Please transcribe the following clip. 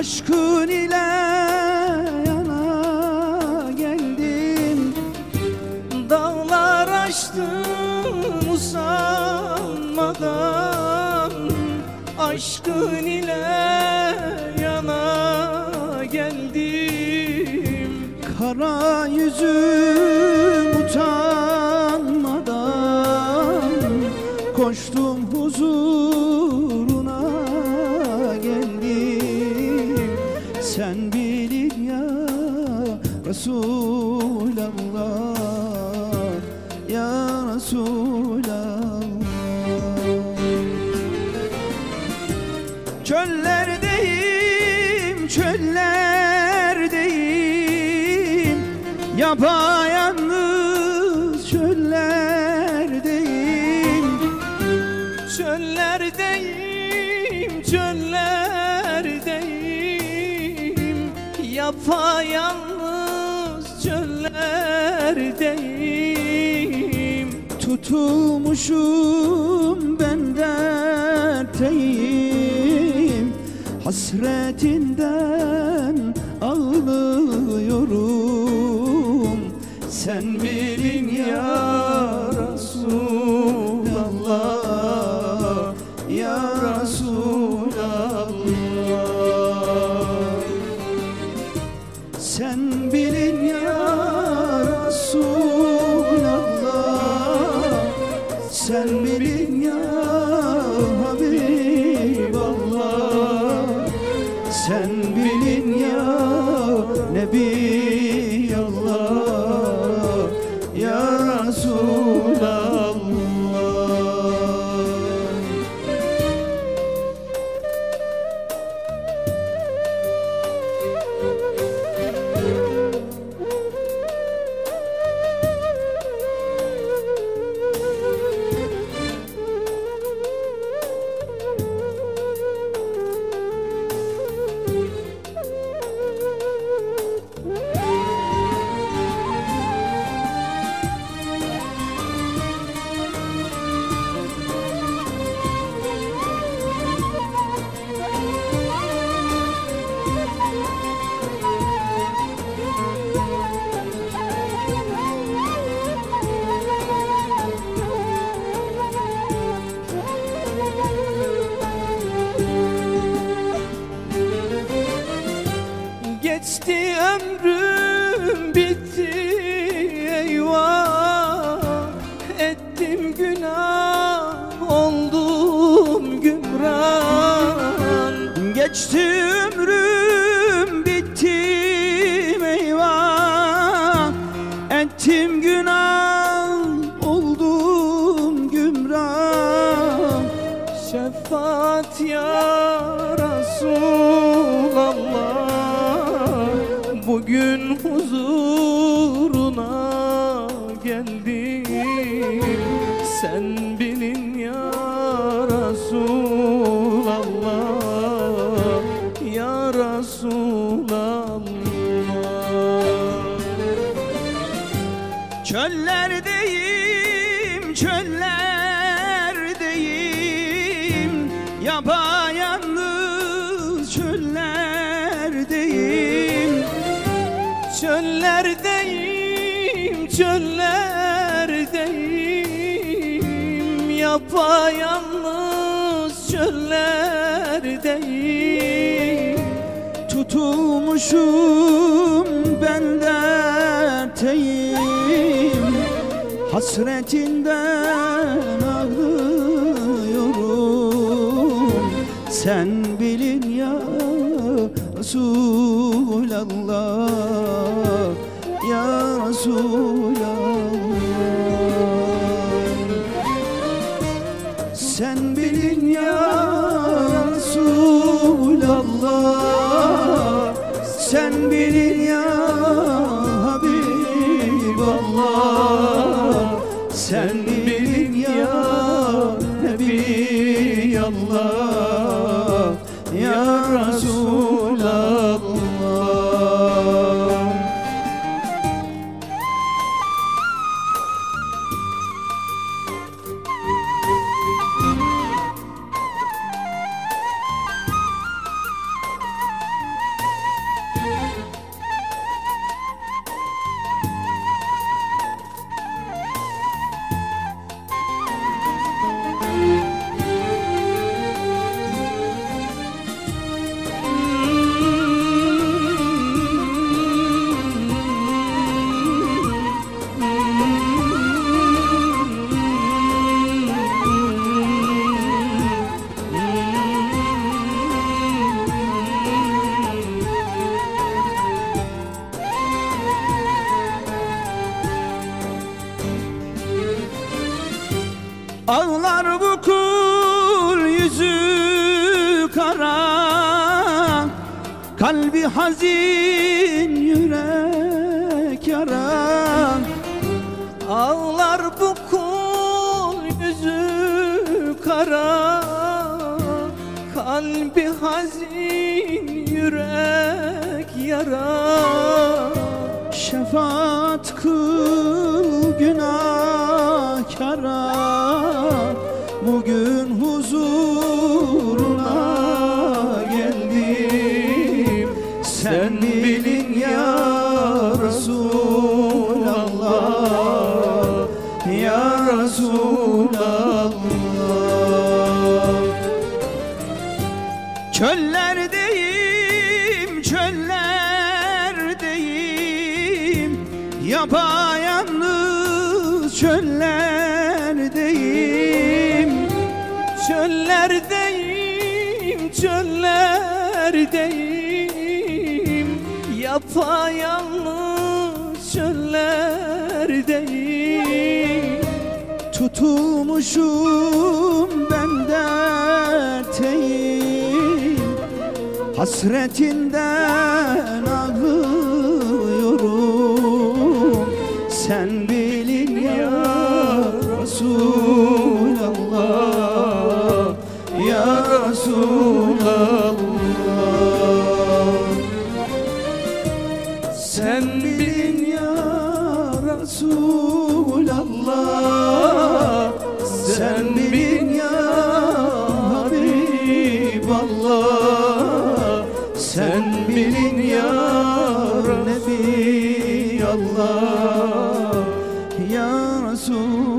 Aşkın ile yana geldim. Dağlar aştım usanmadan. Aşkın ile yana geldim. Kara yüzüm Sen bilin ya Resulallah. Ya Resulallah. Çöllerdeyim, çöllerdeyim. Yapayalnız Yapayalnız çöllerdeyim. Tutulmuşum ben dertteyim Hasretinden ağlıyorum. Sen bilin ya Geçti ömrüm bittim eyvah. Ettim günah oldum gümrah. Şefaat ya Resulallah. Bugün huzuruna geldim. Sen bilin Yapayalnız çöllerdeyim. Çöllerdeyim, çöllerdeyim. Yapayalnız çöllerdeyim. Tutulmuşum ben dertteyim Hasretinden Sen bilin ya Resulallah. Ya Resulallah Kalbi hazin yürek yaran. Ağlar bu kul yüzü kara. Kalbi hazin yürek yara Şefaat kıl Yapayalnız çöllerdeyim. Çöllerdeyim, çöllerdeyim. Yapayalnız çöllerdeyim. Tutulmuşum ben derteyim Hasretinden Habiballah Sen bilin ya Nebi Allah. Ya Resulallah